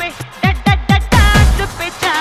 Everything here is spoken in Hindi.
पे डा डा डा डांस पे चा